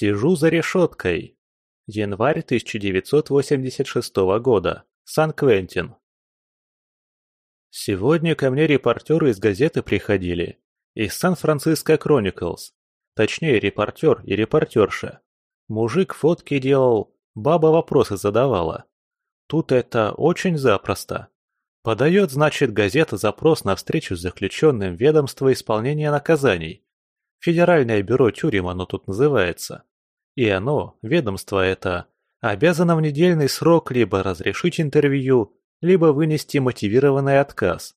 Сижу за решеткой. Январь 1986 года. Сан-Квентин. Сегодня ко мне репортеры из газеты приходили. Из Сан-Франциско Chronicles. Точнее, репортер и репортерша. Мужик фотки делал, баба вопросы задавала. Тут это очень запросто. Подает, значит, газета запрос на встречу с заключенным ведомства исполнения наказаний. Федеральное бюро тюрем оно тут называется. И оно, ведомство это, обязано в недельный срок либо разрешить интервью, либо вынести мотивированный отказ.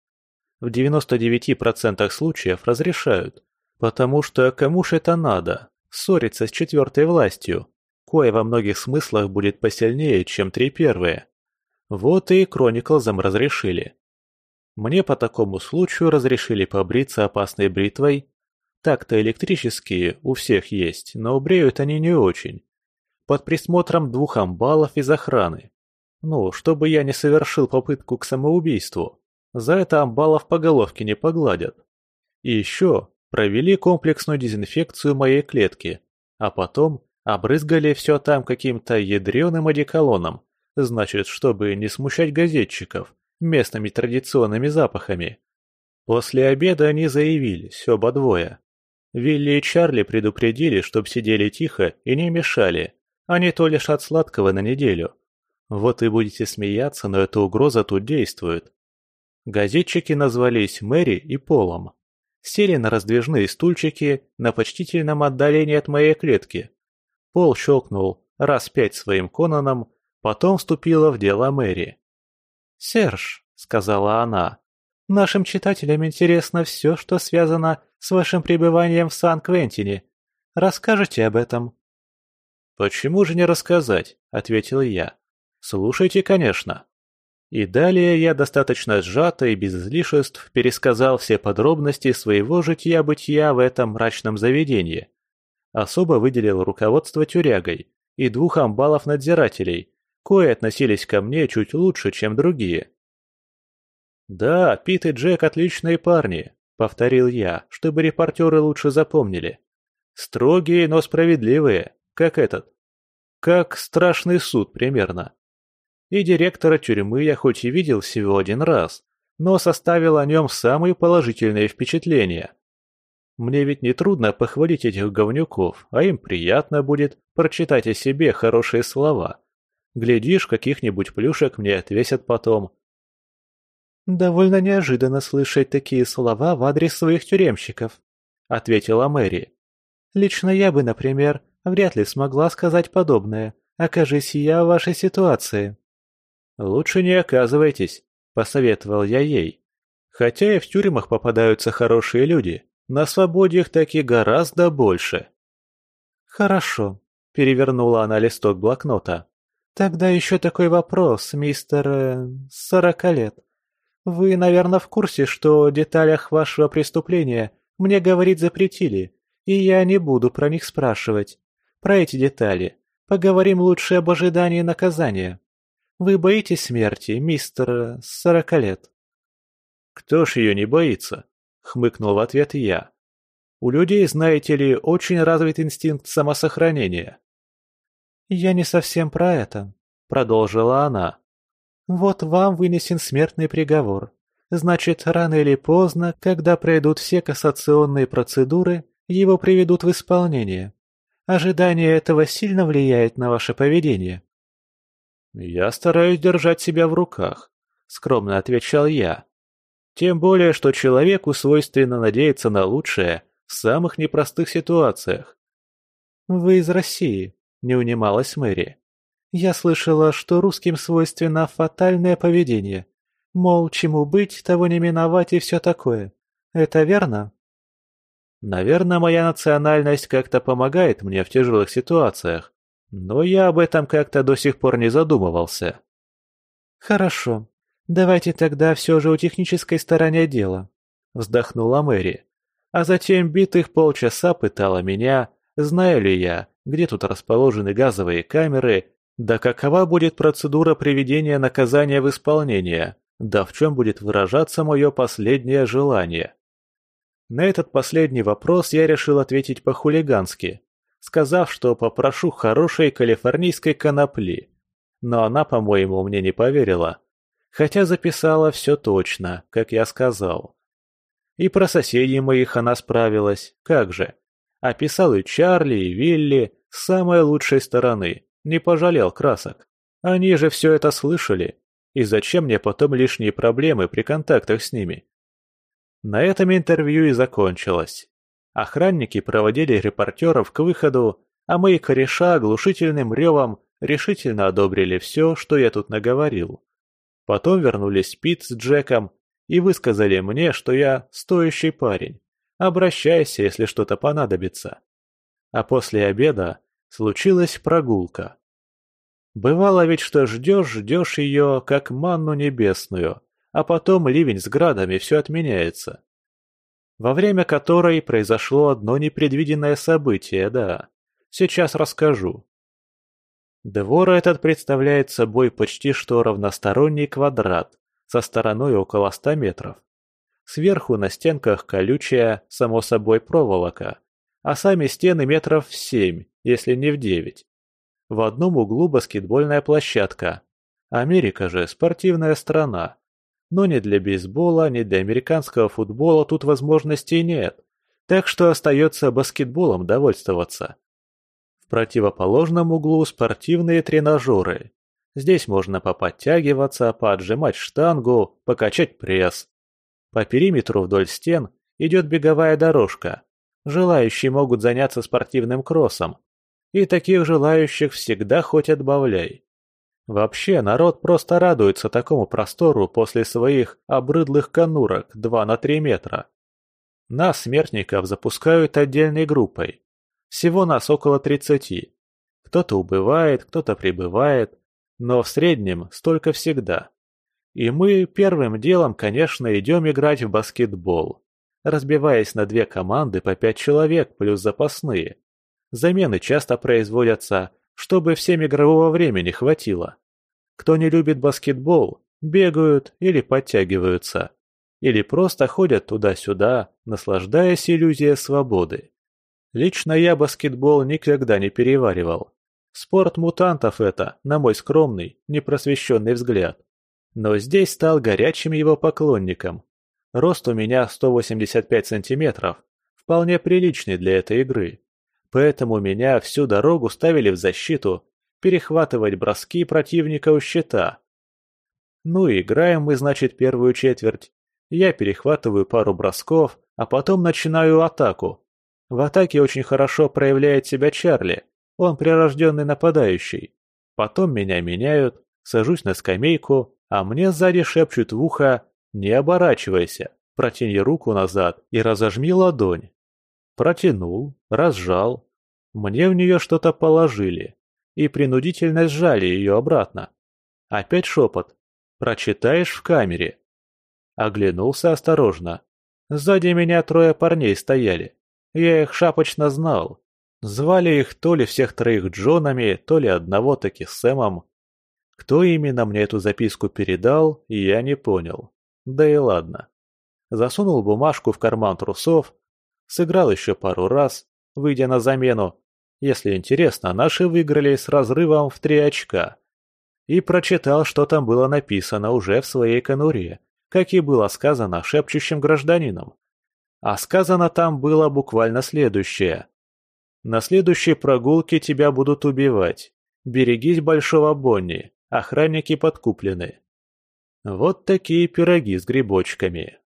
В 99% случаев разрешают, потому что кому ж это надо, ссориться с четвертой властью, кое во многих смыслах будет посильнее, чем три первые. Вот и Крониклзам разрешили. Мне по такому случаю разрешили побриться опасной бритвой. Так-то электрические у всех есть, но бреют они не очень. Под присмотром двух амбалов из охраны. Ну, чтобы я не совершил попытку к самоубийству. За это амбалов по головке не погладят. И еще провели комплексную дезинфекцию моей клетки, а потом обрызгали все там каким-то ядреным одеколоном, Значит, чтобы не смущать газетчиков местными традиционными запахами. После обеда они заявились, оба двое. Вилли и Чарли предупредили, чтоб сидели тихо и не мешали, не то лишь от сладкого на неделю. Вот и будете смеяться, но эта угроза тут действует. Газетчики назвались Мэри и Полом. Сели на раздвижные стульчики на почтительном отдалении от моей клетки. Пол щелкнул раз пять своим Конаном, Потом вступила в дело Мэри. «Серж», — сказала она, — «нашим читателям интересно все, что связано с вашим пребыванием в Сан-Квентине. Расскажите об этом». «Почему же не рассказать?» — ответил я. «Слушайте, конечно». И далее я достаточно сжато и без излишеств пересказал все подробности своего житья-бытия в этом мрачном заведении. Особо выделил руководство тюрягой и двух амбалов-надзирателей, кое относились ко мне чуть лучше, чем другие. «Да, Пит и Джек отличные парни», — повторил я, чтобы репортеры лучше запомнили. «Строгие, но справедливые, как этот. Как страшный суд примерно. И директора тюрьмы я хоть и видел всего один раз, но составил о нем самые положительные впечатления. Мне ведь не трудно похвалить этих говнюков, а им приятно будет прочитать о себе хорошие слова. Глядишь, каких-нибудь плюшек мне отвесят потом. «Довольно неожиданно слышать такие слова в адрес своих тюремщиков», — ответила Мэри. «Лично я бы, например, вряд ли смогла сказать подобное, окажись я в вашей ситуации». «Лучше не оказывайтесь», — посоветовал я ей. «Хотя и в тюрьмах попадаются хорошие люди, на свободе их таки гораздо больше». «Хорошо», — перевернула она листок блокнота. «Тогда еще такой вопрос, мистер... Э, сорока лет. Вы, наверное, в курсе, что о деталях вашего преступления мне говорить запретили, и я не буду про них спрашивать. Про эти детали. Поговорим лучше об ожидании наказания. Вы боитесь смерти, мистер... Сорока лет?» «Кто ж ее не боится?» — хмыкнул в ответ я. «У людей, знаете ли, очень развит инстинкт самосохранения». «Я не совсем про это», — продолжила она. «Вот вам вынесен смертный приговор. Значит, рано или поздно, когда пройдут все кассационные процедуры, его приведут в исполнение. Ожидание этого сильно влияет на ваше поведение». «Я стараюсь держать себя в руках», — скромно отвечал я. «Тем более, что человеку свойственно надеяться на лучшее в самых непростых ситуациях». «Вы из России», не унималась Мэри. «Я слышала, что русским свойственно фатальное поведение. Мол, чему быть, того не миновать и все такое. Это верно?» «Наверное, моя национальность как-то помогает мне в тяжелых ситуациях, но я об этом как-то до сих пор не задумывался». «Хорошо. Давайте тогда все же о технической стороне дела», — вздохнула Мэри. А затем битых полчаса пытала меня, знаю ли я, где тут расположены газовые камеры, да какова будет процедура приведения наказания в исполнение, да в чем будет выражаться мое последнее желание. На этот последний вопрос я решил ответить по-хулигански. сказав, что попрошу хорошей калифорнийской конопли. Но она, по-моему, мне не поверила. Хотя записала все точно, как я сказал. И про соседей моих она справилась, как же. Описал и Чарли, и Вилли с самой лучшей стороны, не пожалел красок. Они же все это слышали. И зачем мне потом лишние проблемы при контактах с ними? На этом интервью и закончилось. Охранники проводили репортеров к выходу, а мои кореша оглушительным ревом решительно одобрили все, что я тут наговорил. Потом вернулись Пит с Джеком и высказали мне, что я стоящий парень. Обращайся, если что-то понадобится. А после обеда случилась прогулка. Бывало ведь, что ждешь-ждешь ее, как манну небесную, а потом ливень с градами все отменяется. Во время которой произошло одно непредвиденное событие, да. Сейчас расскажу. Двор этот представляет собой почти что равносторонний квадрат со стороной около 100 метров. Сверху на стенках колючая, само собой, проволока, а сами стены метров семь, если не в девять. В одном углу баскетбольная площадка. Америка же спортивная страна. Но ни для бейсбола, ни для американского футбола тут возможностей нет. Так что остается баскетболом довольствоваться. В противоположном углу спортивные тренажеры. Здесь можно поподтягиваться, поотжимать штангу, покачать пресс. По периметру вдоль стен идет беговая дорожка. Желающие могут заняться спортивным кроссом, и таких желающих всегда хоть отбавляй. Вообще, народ просто радуется такому простору после своих обрыдлых конурок 2 на 3 метра. Нас, смертников, запускают отдельной группой. Всего нас около 30. Кто-то убывает, кто-то прибывает, но в среднем столько всегда. И мы первым делом, конечно, идем играть в баскетбол, разбиваясь на две команды по пять человек плюс запасные. Замены часто производятся, чтобы всем игрового времени хватило. Кто не любит баскетбол, бегают или подтягиваются. Или просто ходят туда-сюда, наслаждаясь иллюзией свободы. Лично я баскетбол никогда не переваривал. Спорт мутантов это, на мой скромный, непросвещенный взгляд. Но здесь стал горячим его поклонником. Рост у меня 185 сантиметров, вполне приличный для этой игры. Поэтому меня всю дорогу ставили в защиту, перехватывать броски противника у щита. Ну и играем мы, значит, первую четверть. Я перехватываю пару бросков, а потом начинаю атаку. В атаке очень хорошо проявляет себя Чарли, он прирожденный нападающий. Потом меня меняют, сажусь на скамейку, а мне сзади шепчут в ухо «Не оборачивайся, протяни руку назад и разожми ладонь». Протянул, разжал. Мне в нее что-то положили и принудительно сжали ее обратно. Опять шепот. «Прочитаешь в камере». Оглянулся осторожно. Сзади меня трое парней стояли. Я их шапочно знал. Звали их то ли всех троих Джонами, то ли одного таки Сэмом. Кто именно мне эту записку передал, я не понял. Да и ладно. Засунул бумажку в карман трусов Сыграл еще пару раз, выйдя на замену. Если интересно, наши выиграли с разрывом в три очка. И прочитал, что там было написано уже в своей конуре, как и было сказано шепчущим гражданином. А сказано там было буквально следующее. «На следующей прогулке тебя будут убивать. Берегись Большого Бонни, охранники подкуплены». Вот такие пироги с грибочками.